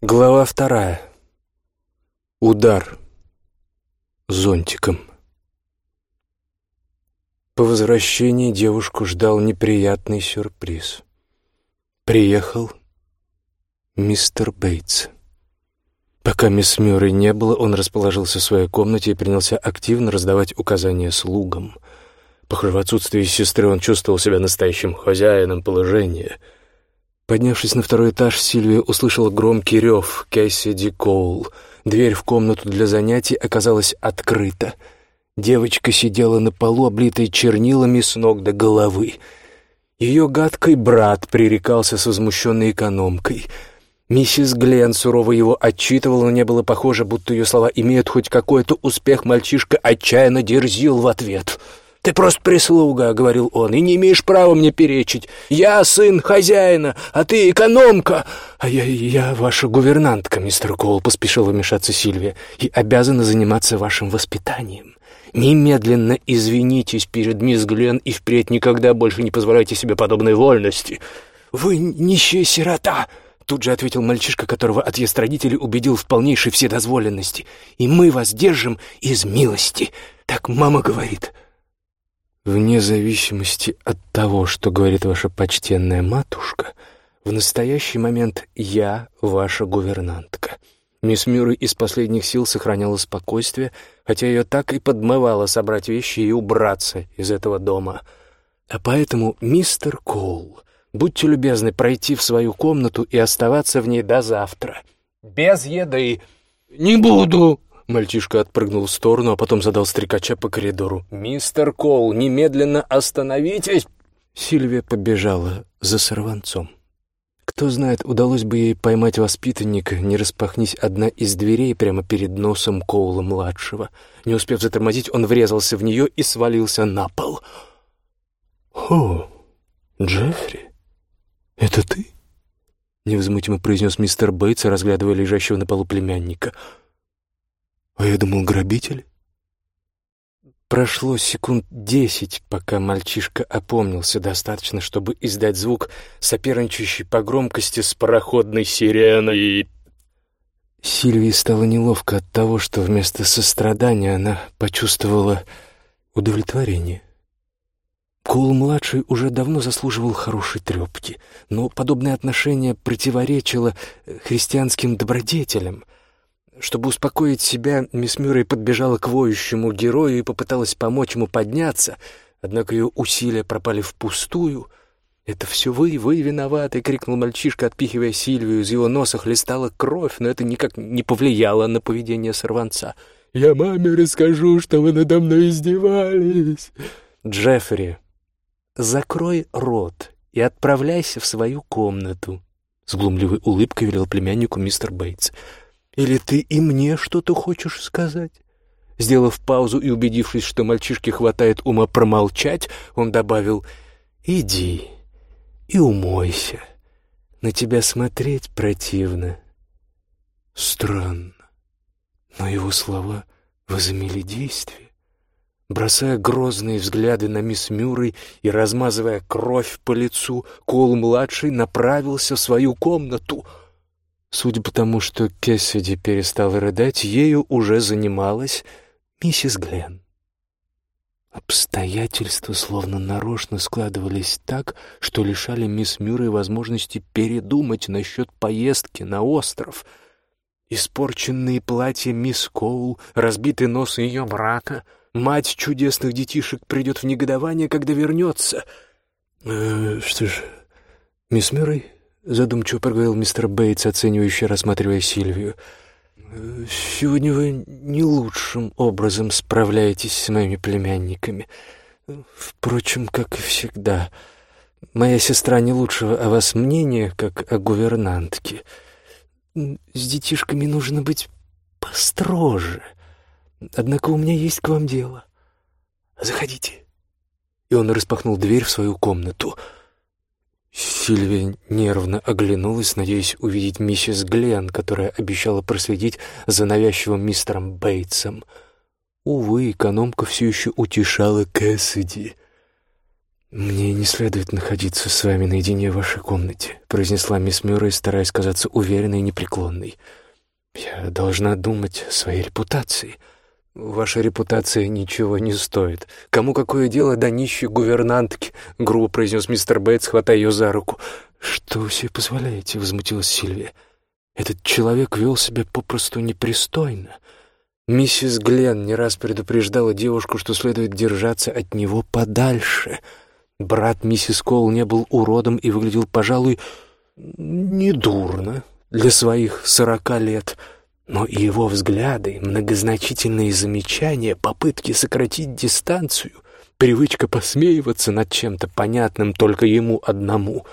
Глава вторая. Удар. Зонтиком. По возвращении девушку ждал неприятный сюрприз. Приехал мистер Бейтс. Пока мисс Мюррей не было, он расположился в своей комнате и принялся активно раздавать указания слугам. Похоже, в отсутствие сестры он чувствовал себя настоящим хозяином положения — Поднявшись на второй этаж, Сильвия услышала громкий рев Кэссиди Коул. Дверь в комнату для занятий оказалась открыта. Девочка сидела на полу, облитой чернилами с ног до головы. Ее гадкий брат пререкался с возмущенной экономкой. Миссис Глен сурово его отчитывала, но не было похоже, будто ее слова имеют хоть какой-то успех. Мальчишка отчаянно дерзил в ответ — «Ты просто прислуга», — говорил он, — «и не имеешь права мне перечить. Я сын хозяина, а ты экономка». «А я, я ваша гувернантка, мистер Коул», — поспешила вмешаться Сильвия, «и обязана заниматься вашим воспитанием. Немедленно извинитесь перед мисс Глен и впредь никогда больше не позволяйте себе подобной вольности». «Вы нищая сирота», — тут же ответил мальчишка, которого отъезд родителей убедил в полнейшей вседозволенности. «И мы вас держим из милости. Так мама говорит». Вне зависимости от того, что говорит ваша почтенная матушка, в настоящий момент я ваша гувернантка. Мисс Мюррей из последних сил сохраняла спокойствие, хотя ее так и подмывало собрать вещи и убраться из этого дома. А поэтому, мистер Коул, будьте любезны пройти в свою комнату и оставаться в ней до завтра. Без еды. «Не буду!» Мальчишка отпрыгнул в сторону, а потом задал стрекача по коридору. «Мистер Кол, немедленно остановитесь!» Сильвия побежала за сорванцом. Кто знает, удалось бы ей поймать воспитанника, не распахнись одна из дверей прямо перед носом Коула-младшего. Не успев затормозить, он врезался в нее и свалился на пол. «О, Джеффри, это ты?» — невозмутимо произнес мистер Бейтс, разглядывая лежащего на полу племянника — а я думал, грабитель. Прошло секунд десять, пока мальчишка опомнился достаточно, чтобы издать звук, соперничающий по громкости с пароходной сиреной. Сильвии стало неловко от того, что вместо сострадания она почувствовала удовлетворение. Коул-младший уже давно заслуживал хорошей трепки, но подобное отношение противоречило христианским добродетелям — чтобы успокоить себя, мисс Мюррей подбежала к воющему герою и попыталась помочь ему подняться, однако ее усилия пропали впустую. «Это все вы, вы виноваты!» — крикнул мальчишка, отпихивая Сильвию. Из его носа хлестала кровь, но это никак не повлияло на поведение сорванца. «Я маме расскажу, что вы надо мной издевались!» «Джеффри, закрой рот и отправляйся в свою комнату!» С глумливой улыбкой велел племяннику мистер Бейтс. Или ты и мне что-то хочешь сказать?» Сделав паузу и убедившись, что мальчишке хватает ума промолчать, он добавил «Иди и умойся. На тебя смотреть противно». Странно, но его слова возымели действие. Бросая грозные взгляды на мисс Мюррей и размазывая кровь по лицу, Кол-младший направился в свою комнату — Судя по тому, что Кессиди перестал рыдать, ею уже занималась миссис Глен. Обстоятельства словно нарочно складывались так, что лишали мисс Мюррей возможности передумать насчет поездки на остров. Испорченные платья мисс Коул, разбитый нос ее брата, мать чудесных детишек придет в негодование, когда вернется. «Э, «Что ж, мисс Мюррей?» Задумчиво проговорил мистер Бейтс, оценивающе рассматривая Сильвию. «Сегодня вы не лучшим образом справляетесь с моими племянниками. Впрочем, как и всегда. Моя сестра не лучшего о вас мнения, как о гувернантке. С детишками нужно быть построже. Однако у меня есть к вам дело. Заходите». И он распахнул дверь в свою комнату — Сильвия нервно оглянулась, надеясь увидеть миссис Глен, которая обещала проследить за навязчивым мистером Бейтсом. Увы, экономка все еще утешала Кэссиди. «Мне не следует находиться с вами наедине в вашей комнате», — произнесла мисс Мюррей, стараясь казаться уверенной и непреклонной. «Я должна думать о своей репутации». «Ваша репутация ничего не стоит. Кому какое дело до нищей гувернантки?» — грубо произнес мистер Бейтс, хватая ее за руку. «Что вы себе позволяете?» — возмутилась Сильвия. «Этот человек вел себя попросту непристойно». Миссис Гленн не раз предупреждала девушку, что следует держаться от него подальше. Брат миссис Коул не был уродом и выглядел, пожалуй, недурно для своих сорока лет — но и его взгляды, многозначительные замечания, попытки сократить дистанцию, привычка посмеиваться над чем-то понятным только ему одному.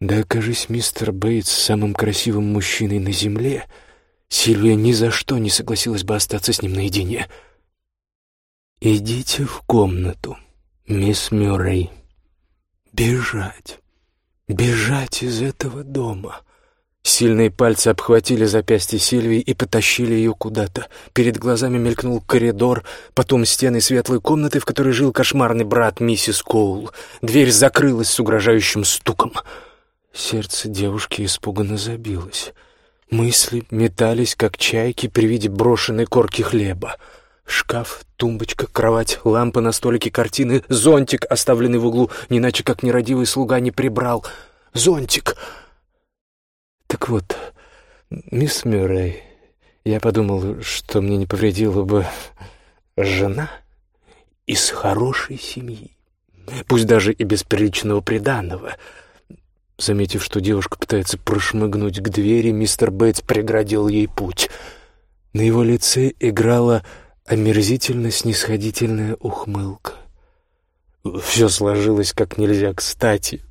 Да окажись мистер Бейтс самым красивым мужчиной на земле, Сильвия ни за что не согласилась бы остаться с ним наедине. «Идите в комнату, мисс Мюррей. Бежать, бежать из этого дома». Сильные пальцы обхватили запястье Сильвии и потащили ее куда-то. Перед глазами мелькнул коридор, потом стены светлой комнаты, в которой жил кошмарный брат миссис Коул. Дверь закрылась с угрожающим стуком. Сердце девушки испуганно забилось. Мысли метались, как чайки при виде брошенной корки хлеба. Шкаф, тумбочка, кровать, лампа на столике, картины, зонтик, оставленный в углу, не иначе как нерадивый слуга не прибрал. «Зонтик!» Так вот, мисс Мюррей, я подумал, что мне не повредила бы жена из хорошей семьи, пусть даже и без приличного приданого. Заметив, что девушка пытается прошмыгнуть к двери, мистер Бейтс преградил ей путь. На его лице играла омерзительно снисходительная ухмылка. Все сложилось как нельзя кстати.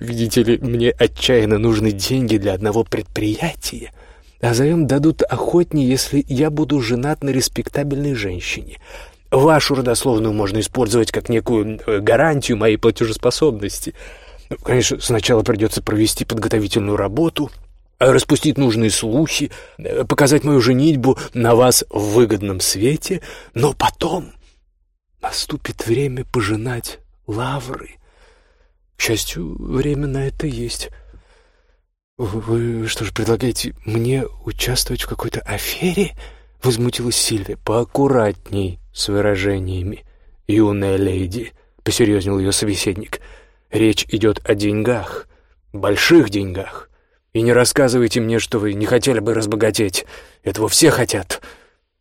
Видите ли, мне отчаянно нужны деньги для одного предприятия, а заем дадут охотнее, если я буду женат на респектабельной женщине. Вашу родословную можно использовать как некую э, гарантию моей платежеспособности. Ну, конечно, сначала придется провести подготовительную работу, распустить нужные слухи, э, показать мою женитьбу на вас в выгодном свете, но потом наступит время пожинать лавры к счастью, время на это есть. Вы что же предлагаете мне участвовать в какой-то афере? Возмутилась Сильвия. Поаккуратней с выражениями, юная леди, посерьезнел ее собеседник. Речь идет о деньгах, больших деньгах. И не рассказывайте мне, что вы не хотели бы разбогатеть. Этого все хотят.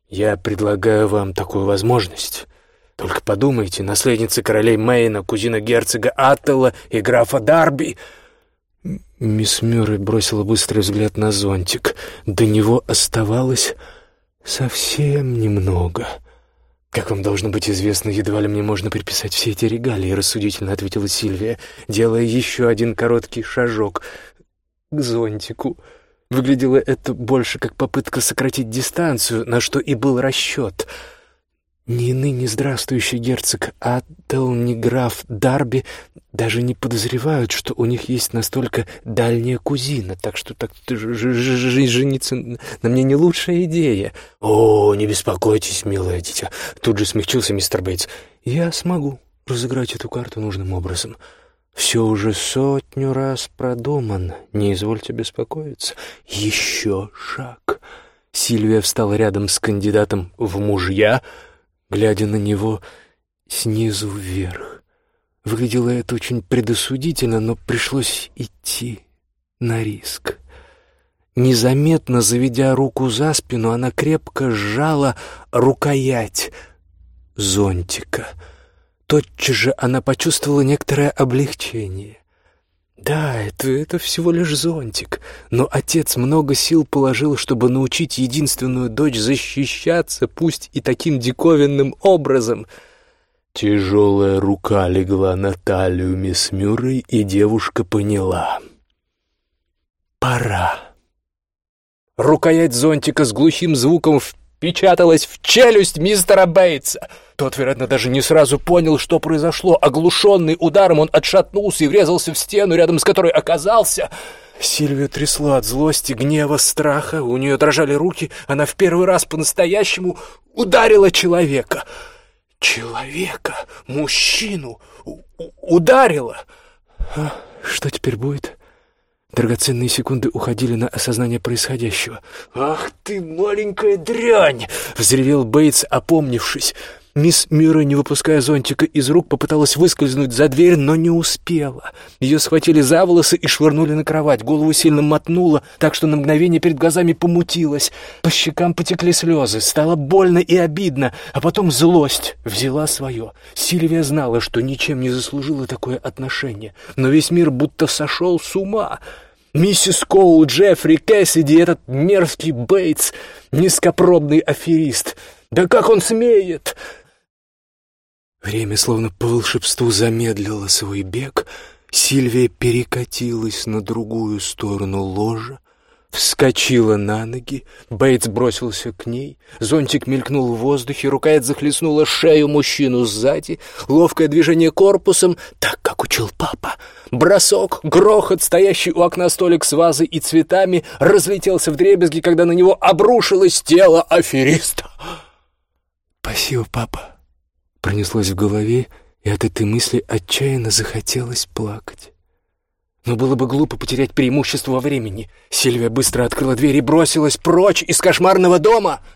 Я предлагаю вам такую возможность. Только подумайте, наследница королей Мэйна, кузина герцога Аттела и графа Дарби. Мисс Мюррей бросила быстрый взгляд на зонтик. До него оставалось совсем немного. «Как вам должно быть известно, едва ли мне можно приписать все эти регалии», — рассудительно ответила Сильвия, делая еще один короткий шажок к зонтику. Выглядело это больше как попытка сократить дистанцию, на что и был расчет — ни ныне здравствующий герцог Аттел, ни граф Дарби даже не подозревают, что у них есть настолько дальняя кузина, так что так жениться на мне не лучшая идея. «О, не беспокойтесь, милое дитя!» Тут же смягчился мистер Бейтс. «Я смогу разыграть эту карту нужным образом. Все уже сотню раз продумано, не извольте беспокоиться. Еще шаг». Сильвия встала рядом с кандидатом в мужья — глядя на него снизу вверх. Выглядело это очень предосудительно, но пришлось идти на риск. Незаметно заведя руку за спину, она крепко сжала рукоять зонтика. Тотчас же она почувствовала некоторое облегчение. Да, это, это всего лишь зонтик, но отец много сил положил, чтобы научить единственную дочь защищаться, пусть и таким диковинным образом. Тяжелая рука легла на талию мисс Мюррей, и девушка поняла. Пора. Рукоять зонтика с глухим звуком впечаталась в челюсть мистера Бейтса — тот, вероятно, даже не сразу понял, что произошло. Оглушенный ударом он отшатнулся и врезался в стену, рядом с которой оказался. Сильвия трясла от злости, гнева, страха. У нее дрожали руки. Она в первый раз по-настоящему ударила человека. человека, мужчину, ударила. А что теперь будет? Драгоценные секунды уходили на осознание происходящего. «Ах ты, маленькая дрянь!» — взревел Бейтс, опомнившись. Мисс Мюррей, не выпуская зонтика из рук, попыталась выскользнуть за дверь, но не успела. Ее схватили за волосы и швырнули на кровать. Голову сильно мотнуло, так что на мгновение перед глазами помутилось. По щекам потекли слезы. Стало больно и обидно, а потом злость взяла свое. Сильвия знала, что ничем не заслужила такое отношение, но весь мир будто сошел с ума. Миссис Коул, Джеффри, Кэссиди, этот мерзкий Бейтс, низкопробный аферист. Да как он смеет? Время словно по волшебству замедлило свой бег. Сильвия перекатилась на другую сторону ложа, вскочила на ноги, Бейтс бросился к ней, зонтик мелькнул в воздухе, рукоять захлестнула шею мужчину сзади, ловкое движение корпусом, так, как учил папа. Бросок, грохот, стоящий у окна столик с вазой и цветами, разлетелся в дребезги, когда на него обрушилось тело афериста. «Спасибо, папа», Пронеслось в голове, и от этой мысли отчаянно захотелось плакать. Но было бы глупо потерять преимущество во времени. Сильвия быстро открыла дверь и бросилась прочь из кошмарного дома —